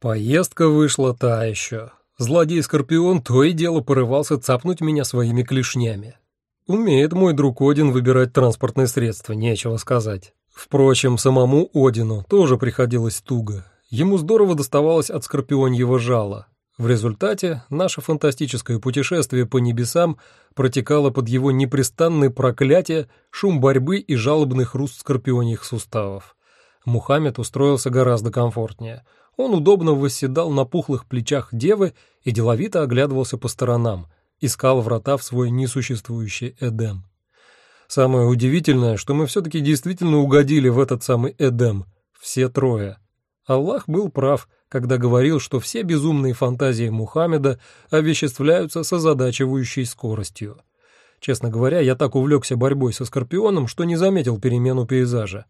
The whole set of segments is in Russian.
Поездка вышла та еще. Злодей-скорпион то и дело порывался цапнуть меня своими клешнями. Умеет мой друг Один выбирать транспортные средства, нечего сказать. Впрочем, самому Одину тоже приходилось туго. Ему здорово доставалось от скорпионьего жала. В результате наше фантастическое путешествие по небесам протекало под его непрестанные проклятия, шум борьбы и жалобный хруст скорпионьих суставов. Мухаммед устроился гораздо комфортнее. Он удобно восседал на пухлых плечах девы и деловито оглядывался по сторонам, искал врата в свой несуществующий Эдем. Самое удивительное, что мы все-таки действительно угодили в этот самый Эдем, все трое. Аллах был прав, когда говорил, что все безумные фантазии Мухаммеда овеществляются с озадачивающей скоростью. Честно говоря, я так увлекся борьбой со Скорпионом, что не заметил перемену пейзажа.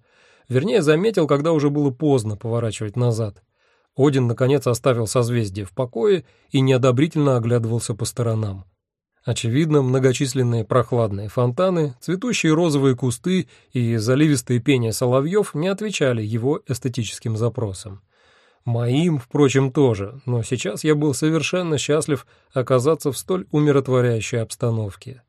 Вернее, заметил, когда уже было поздно поворачивать назад. Один, наконец, оставил созвездие в покое и неодобрительно оглядывался по сторонам. Очевидно, многочисленные прохладные фонтаны, цветущие розовые кусты и заливистые пения соловьев не отвечали его эстетическим запросам. Моим, впрочем, тоже, но сейчас я был совершенно счастлив оказаться в столь умиротворяющей обстановке.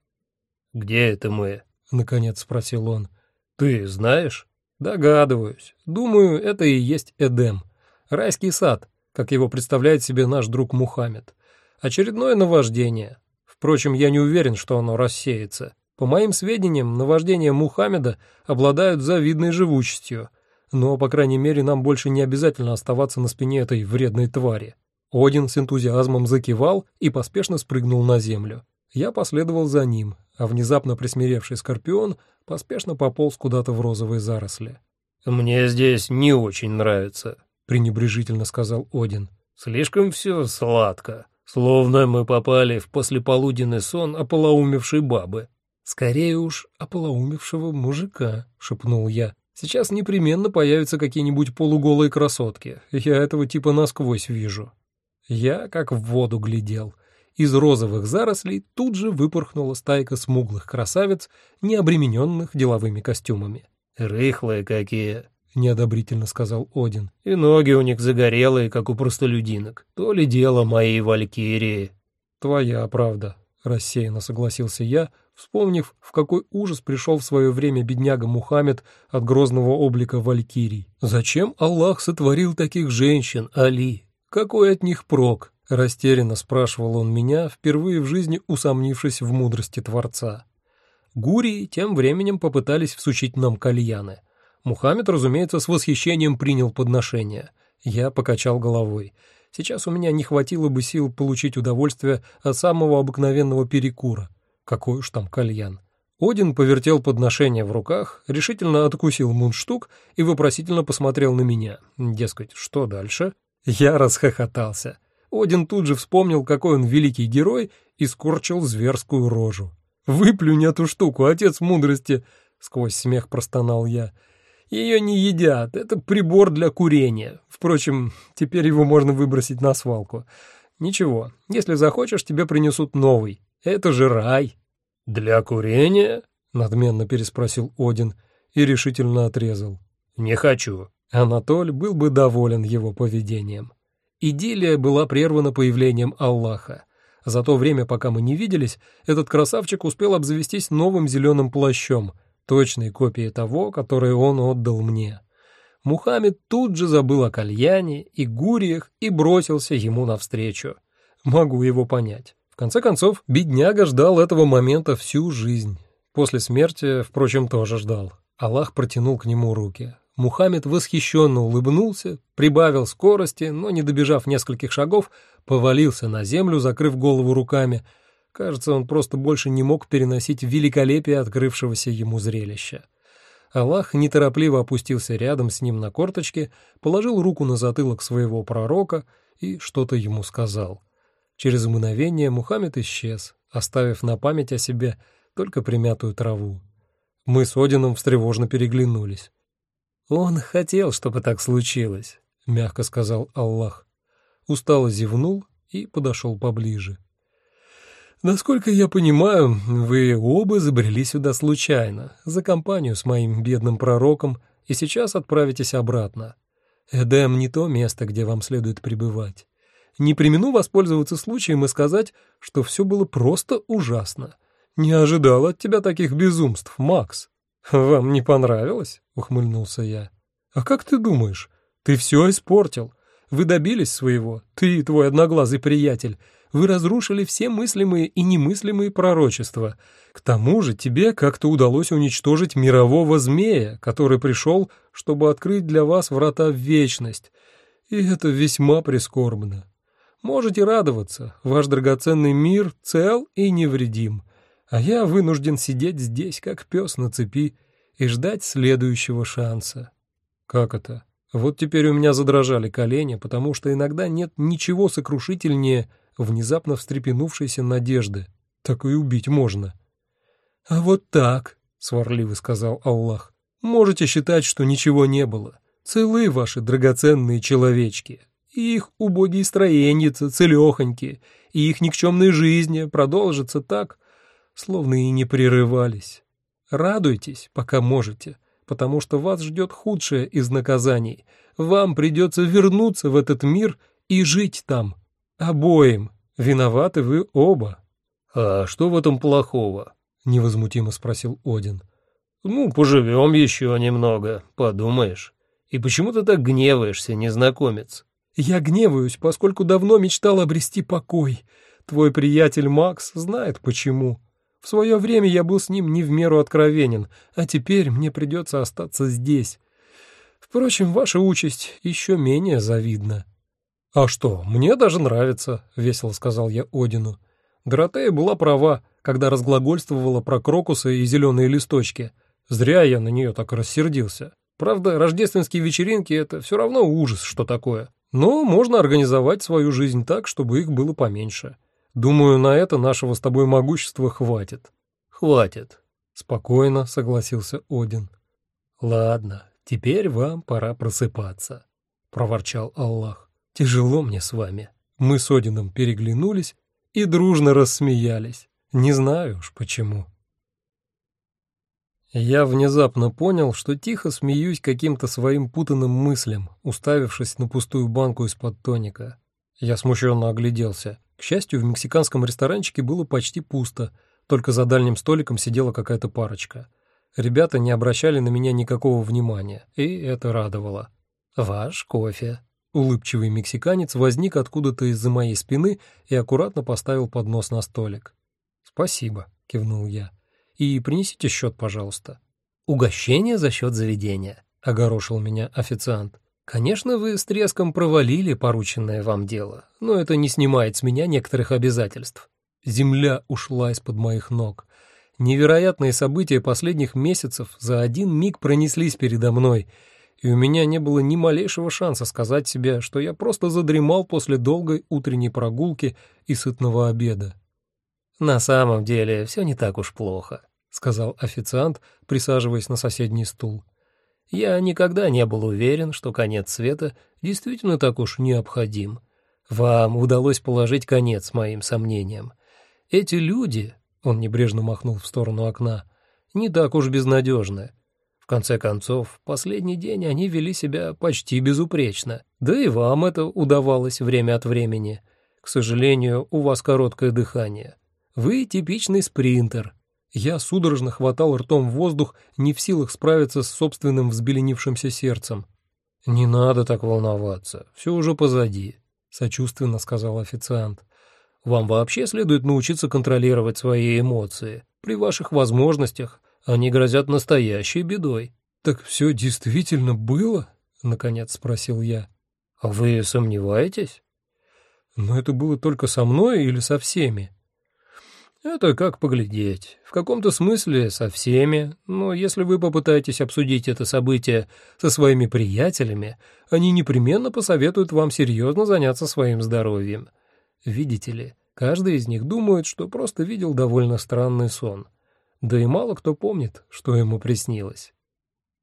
«Где это мы?» — наконец спросил он. «Ты знаешь?» «Догадываюсь. Думаю, это и есть Эдем. Райский сад, как его представляет себе наш друг Мухаммед. Очередное наваждение. Впрочем, я не уверен, что оно рассеется. По моим сведениям, наваждения Мухаммеда обладают завидной живучестью, но, по крайней мере, нам больше не обязательно оставаться на спине этой вредной твари. Один с энтузиазмом закивал и поспешно спрыгнул на землю. Я последовал за ним, а внезапно присмиревший скорпион поспешно пополз куда-то в розовые заросли. «Мне здесь не очень нравится», — пренебрежительно сказал Один. «Слишком все сладко, словно мы попали в послеполуденный сон ополоумевшей бабы». «Скорее уж ополоумевшего мужика», — шепнул я. «Сейчас непременно появятся какие-нибудь полуголые красотки. Я этого типа насквозь вижу». Я как в воду глядел — из розовых зарослей тут же выпорхнула стайка смуглых красавиц, не обремененных деловыми костюмами. «Рыхлые какие!» — неодобрительно сказал Один. «И ноги у них загорелые, как у простолюдинок. То ли дело моей валькирии». «Твоя правда», — рассеянно согласился я, вспомнив, в какой ужас пришел в свое время бедняга Мухаммед от грозного облика валькирий. «Зачем Аллах сотворил таких женщин, Али? Какой от них прок?» Растерянно спрашивал он меня, впервые в жизни усомнившись в мудрости Творца. Гурии тем временем попытались всучить нам кальяны. Мухаммед, разумеется, с восхищением принял подношение. Я покачал головой. Сейчас у меня не хватило бы сил получить удовольствие от самого обыкновенного перекура. Какой уж там кальян. Один повертел подношение в руках, решительно откусил мундштук и вопросительно посмотрел на меня. Дескать, что дальше? Я расхохотался. Один тут же вспомнил, какой он великий герой, и скорчил зверскую рожу. «Выплюнь эту штуку, отец мудрости!» — сквозь смех простонал я. «Ее не едят, это прибор для курения. Впрочем, теперь его можно выбросить на свалку. Ничего, если захочешь, тебе принесут новый. Это же рай!» «Для курения?» — надменно переспросил Один и решительно отрезал. «Не хочу». Анатоль был бы доволен его поведением. Идиллия была прервана появлением Аллаха. За то время, пока мы не виделись, этот красавчик успел обзавестись новым зеленым плащом, точной копией того, который он отдал мне. Мухаммед тут же забыл о кальяне и гуриях и бросился ему навстречу. Могу его понять. В конце концов, бедняга ждал этого момента всю жизнь. После смерти, впрочем, тоже ждал. Аллах протянул к нему руки. Мухаммед восхищенно улыбнулся, прибавил скорости, но, не добежав нескольких шагов, повалился на землю, закрыв голову руками. Кажется, он просто больше не мог переносить великолепие открывшегося ему зрелища. Аллах неторопливо опустился рядом с ним на корточки, положил руку на затылок своего пророка и что-то ему сказал. Через мгновение Мухаммед исчез, оставив на память о себе только примятую траву. Мы с Одином встревожно переглянулись. «Он хотел, чтобы так случилось», — мягко сказал Аллах. Устало зевнул и подошел поближе. «Насколько я понимаю, вы оба забрели сюда случайно, за компанию с моим бедным пророком, и сейчас отправитесь обратно. Эдем не то место, где вам следует пребывать. Не примену воспользоваться случаем и сказать, что все было просто ужасно. Не ожидал от тебя таких безумств, Макс. Вам не понравилось? Ухмыльнулся я. А как ты думаешь? Ты все испортил. Вы добились своего, ты и твой одноглазый приятель. Вы разрушили все мыслимые и немыслимые пророчества. К тому же тебе как-то удалось уничтожить мирового змея, который пришел, чтобы открыть для вас врата в вечность. И это весьма прискорбно. Можете радоваться, ваш драгоценный мир цел и невредим, а я вынужден сидеть здесь, как пес на цепи, и ждать следующего шанса. Как это? Вот теперь у меня задрожали колени, потому что иногда нет ничего сокрушительнее внезапно встрепенувшейся надежды. Так и убить можно. «А вот так», — сварливо сказал Аллах, — «можете считать, что ничего не было. Целы ваши драгоценные человечки, их убогие строеньицы, целехоньки, и их никчемные жизни продолжатся так, словно и не прерывались. Радуйтесь, пока можете, потому что вас ждет худшее из наказаний. Вам придется вернуться в этот мир и жить там. Обоим. Виноваты вы оба. — А что в этом плохого? — невозмутимо спросил Один. — Ну, поживем еще немного, подумаешь. И почему ты так гневаешься, незнакомец? Я гневаюсь, поскольку давно мечтал обрести покой. Твой приятель Макс знает почему. В свое время я был с ним не в меру откровенен, а теперь мне придется остаться здесь. Впрочем, ваша участь еще менее завидна. — А что, мне даже нравится, — весело сказал я Одину. Доротея была права, когда разглагольствовала про крокусы и зеленые листочки. Зря я на нее так рассердился. Правда, рождественские вечеринки — это все равно ужас, что такое. Но можно организовать свою жизнь так, чтобы их было поменьше. Думаю, на это нашего с тобой могущества хватит. Хватит, спокойно согласился Один. Ладно, теперь вам пора просыпаться, проворчал Аллах. Тяжело мне с вами. Мы с Одином переглянулись и дружно рассмеялись. Не знаю уж почему. Я внезапно понял, что тихо смеюсь каким-то своим путанным мыслям, уставившись на пустую банку из-под тоника. Я смущенно огляделся. К счастью, в мексиканском ресторанчике было почти пусто, только за дальним столиком сидела какая-то парочка. Ребята не обращали на меня никакого внимания, и это радовало. «Ваш кофе». Улыбчивый мексиканец возник откуда-то из-за моей спины и аккуратно поставил поднос на столик. «Спасибо», — кивнул я. И принесите счет, пожалуйста». «Угощение за счет заведения», — огорошил меня официант. «Конечно, вы с треском провалили порученное вам дело, но это не снимает с меня некоторых обязательств. Земля ушла из-под моих ног. Невероятные события последних месяцев за один миг пронеслись передо мной, и у меня не было ни малейшего шанса сказать себе, что я просто задремал после долгой утренней прогулки и сытного обеда. На самом деле все не так уж плохо. — сказал официант, присаживаясь на соседний стул. «Я никогда не был уверен, что конец света действительно так уж необходим. Вам удалось положить конец моим сомнениям. Эти люди, — он небрежно махнул в сторону окна, — не так уж безнадежны. В конце концов, последний день они вели себя почти безупречно, да и вам это удавалось время от времени. К сожалению, у вас короткое дыхание. Вы типичный спринтер — я судорожно хватал ртом воздух, не в силах справиться с собственным взбеленившимся сердцем. «Не надо так волноваться, все уже позади», — сочувственно сказал официант. «Вам вообще следует научиться контролировать свои эмоции. При ваших возможностях они грозят настоящей бедой». «Так все действительно было?» — наконец спросил я. «А вы сомневаетесь?» «Но это было только со мной или со всеми?» Это как поглядеть. В каком-то смысле со всеми, но если вы попытаетесь обсудить это событие со своими приятелями, они непременно посоветуют вам серьезно заняться своим здоровьем. Видите ли, каждый из них думает, что просто видел довольно странный сон. Да и мало кто помнит, что ему приснилось.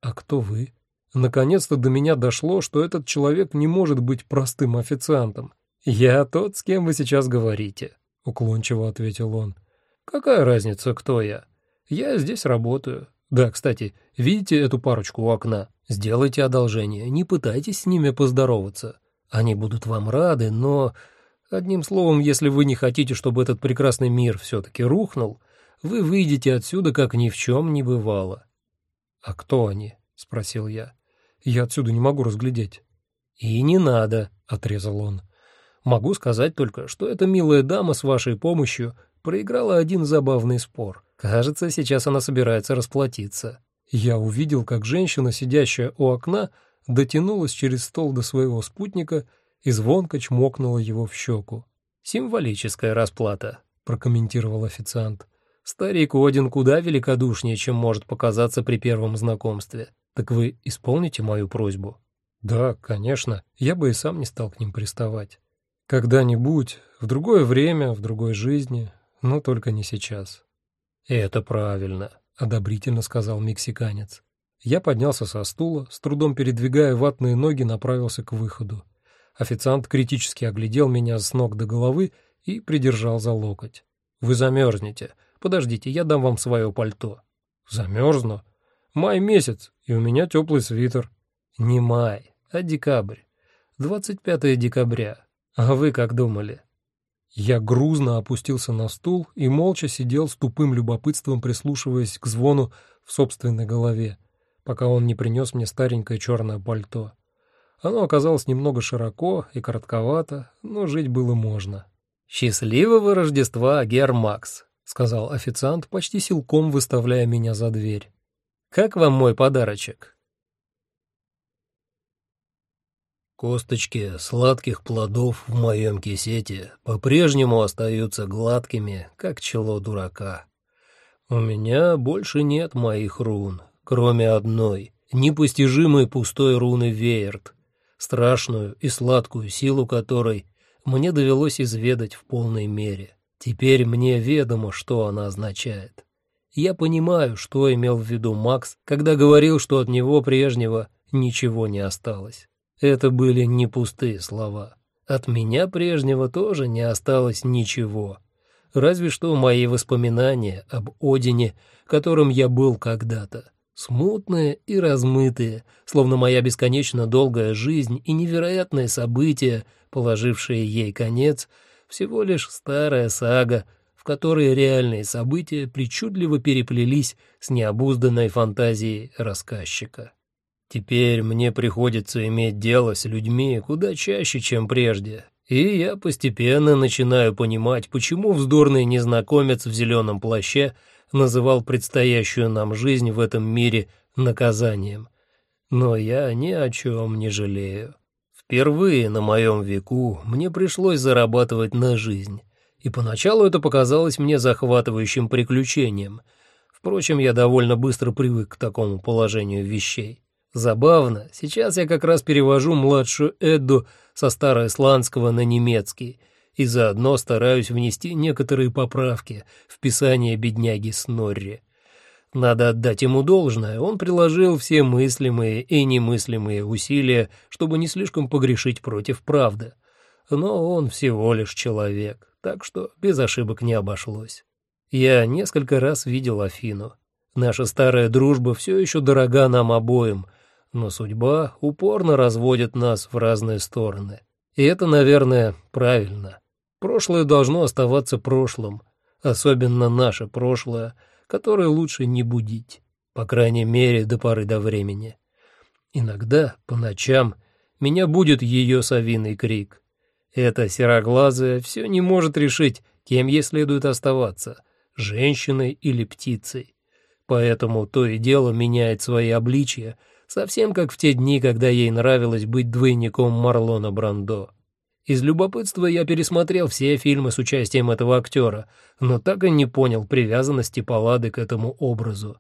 А кто вы? Наконец-то до меня дошло, что этот человек не может быть простым официантом. Я тот, с кем вы сейчас говорите, уклончиво ответил он. Какая разница, кто я? Я здесь работаю. Да, кстати, видите эту парочку у окна? Сделайте одолжение, не пытайтесь с ними поздороваться. Они будут вам рады, но... Одним словом, если вы не хотите, чтобы этот прекрасный мир все-таки рухнул, вы выйдете отсюда, как ни в чем не бывало. «А кто они?» — спросил я. «Я отсюда не могу разглядеть». «И не надо», — отрезал он. «Могу сказать только, что эта милая дама с вашей помощью проиграла один забавный спор. Кажется, сейчас она собирается расплатиться». Я увидел, как женщина, сидящая у окна, дотянулась через стол до своего спутника и звонко чмокнула его в щеку. «Символическая расплата», — прокомментировал официант. «Старик Один куда великодушнее, чем может показаться при первом знакомстве. Так вы исполните мою просьбу?» «Да, конечно. Я бы и сам не стал к ним приставать. Когда-нибудь, в другое время, в другой жизни, но только не сейчас». «Это правильно», — одобрительно сказал мексиканец. Я поднялся со стула, с трудом передвигая ватные ноги, направился к выходу. Официант критически оглядел меня с ног до головы и придержал за локоть. «Вы замерзнете. Подождите, я дам вам свое пальто». «Замерзну? Май месяц, и у меня теплый свитер». «Не май, а декабрь. 25 декабря. А вы как думали?» Я грузно опустился на стул и молча сидел с тупым любопытством, прислушиваясь к звону в собственной голове, пока он не принес мне старенькое черное пальто. Оно оказалось немного широко и коротковато, но жить было можно. «Счастливого Рождества, Гермакс!» — сказал официант, почти силком выставляя меня за дверь. «Как вам мой подарочек?» Косточки сладких плодов в моем кисете по-прежнему остаются гладкими, как чело дурака. У меня больше нет моих рун, кроме одной, непостижимой пустой руны Веерт, страшную и сладкую силу которой мне довелось изведать в полной мере. Теперь мне ведомо, что она означает. Я понимаю, что имел в виду Макс, когда говорил, что от него прежнего ничего не осталось. Это были не пустые слова. От меня прежнего тоже не осталось ничего. Разве что мои воспоминания об Одине, которым я был когда-то смутные и размытые, словно моя бесконечно долгая жизнь и невероятные события, положившие ей конец, всего лишь старая сага, в которой реальные события причудливо переплелись с необузданной фантазией рассказчика. Теперь мне приходится иметь дело с людьми куда чаще, чем прежде, и я постепенно начинаю понимать, почему вздорный незнакомец в зеленом плаще — называл предстоящую нам жизнь в этом мире наказанием. Но я ни о чем не жалею. Впервые на моем веку мне пришлось зарабатывать на жизнь, и поначалу это показалось мне захватывающим приключением. Впрочем, я довольно быстро привык к такому положению вещей. Забавно, сейчас я как раз перевожу младшую Эдду со староисландского на немецкий — и заодно стараюсь внести некоторые поправки в писание бедняги Снорри. Надо отдать ему должное, он приложил все мыслимые и немыслимые усилия, чтобы не слишком погрешить против правды. Но он всего лишь человек, так что без ошибок не обошлось. Я несколько раз видел Афину. Наша старая дружба все еще дорога нам обоим, но судьба упорно разводит нас в разные стороны. И это, наверное, правильно. Прошлое должно оставаться прошлым, особенно наше прошлое, которое лучше не будить, по крайней мере, до поры до времени. Иногда, по ночам, меня будет ее совиный крик. Эта сероглазая все не может решить, кем ей следует оставаться, женщиной или птицей. Поэтому то и дело меняет свои обличья, совсем как в те дни, когда ей нравилось быть двойником Марлона Брандо. Из любопытства я пересмотрел все фильмы с участием этого актера, но так и не понял привязанности Паллады к этому образу.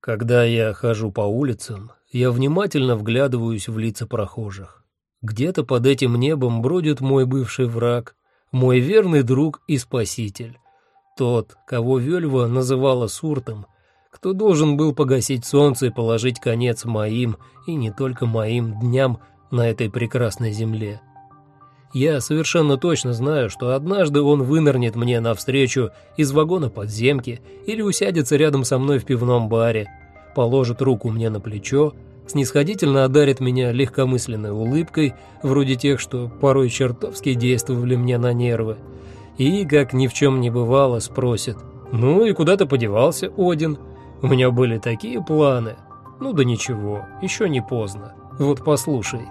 Когда я хожу по улицам, я внимательно вглядываюсь в лица прохожих. Где-то под этим небом бродит мой бывший враг, мой верный друг и спаситель. Тот, кого Вельва называла Суртом, кто должен был погасить солнце и положить конец моим, и не только моим, дням на этой прекрасной земле. Я совершенно точно знаю, что однажды он вынырнет мне навстречу из вагона подземки или усядется рядом со мной в пивном баре, положит руку мне на плечо, снисходительно одарит меня легкомысленной улыбкой, вроде тех, что порой чертовски действовали мне на нервы, и, как ни в чем не бывало, спросит, «Ну и куда ты подевался, Один? У меня были такие планы». «Ну да ничего, еще не поздно. Вот послушай».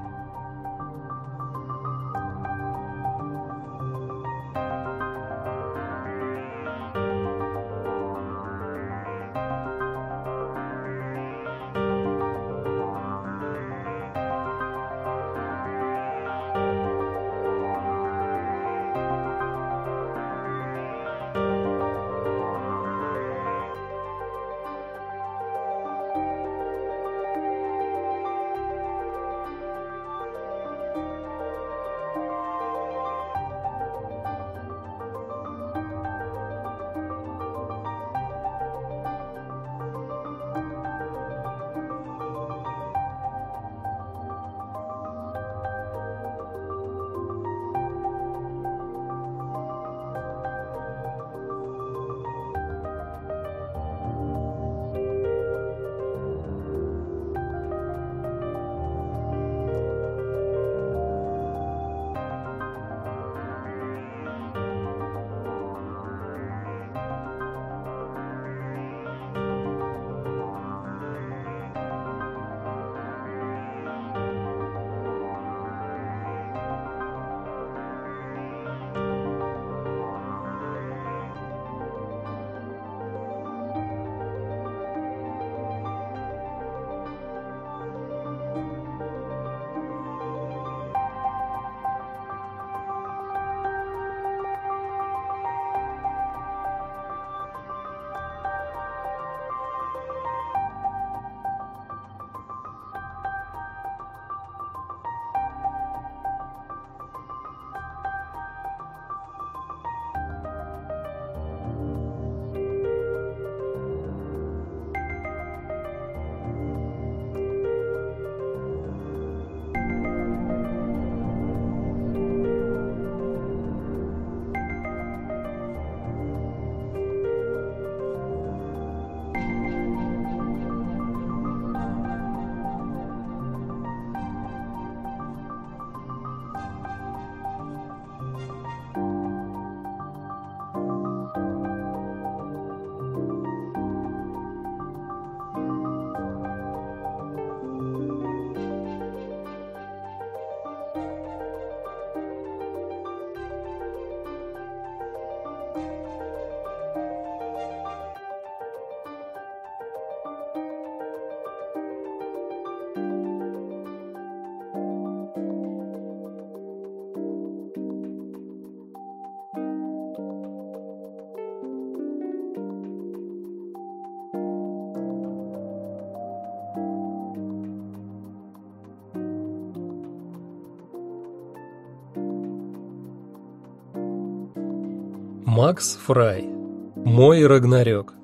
Макс Фрай. Мой Рагнарёк.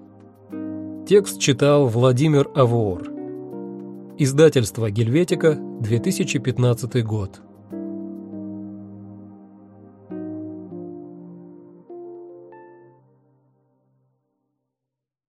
Текст читал Владимир Авуор. Издательство Гельветика, 2015 год.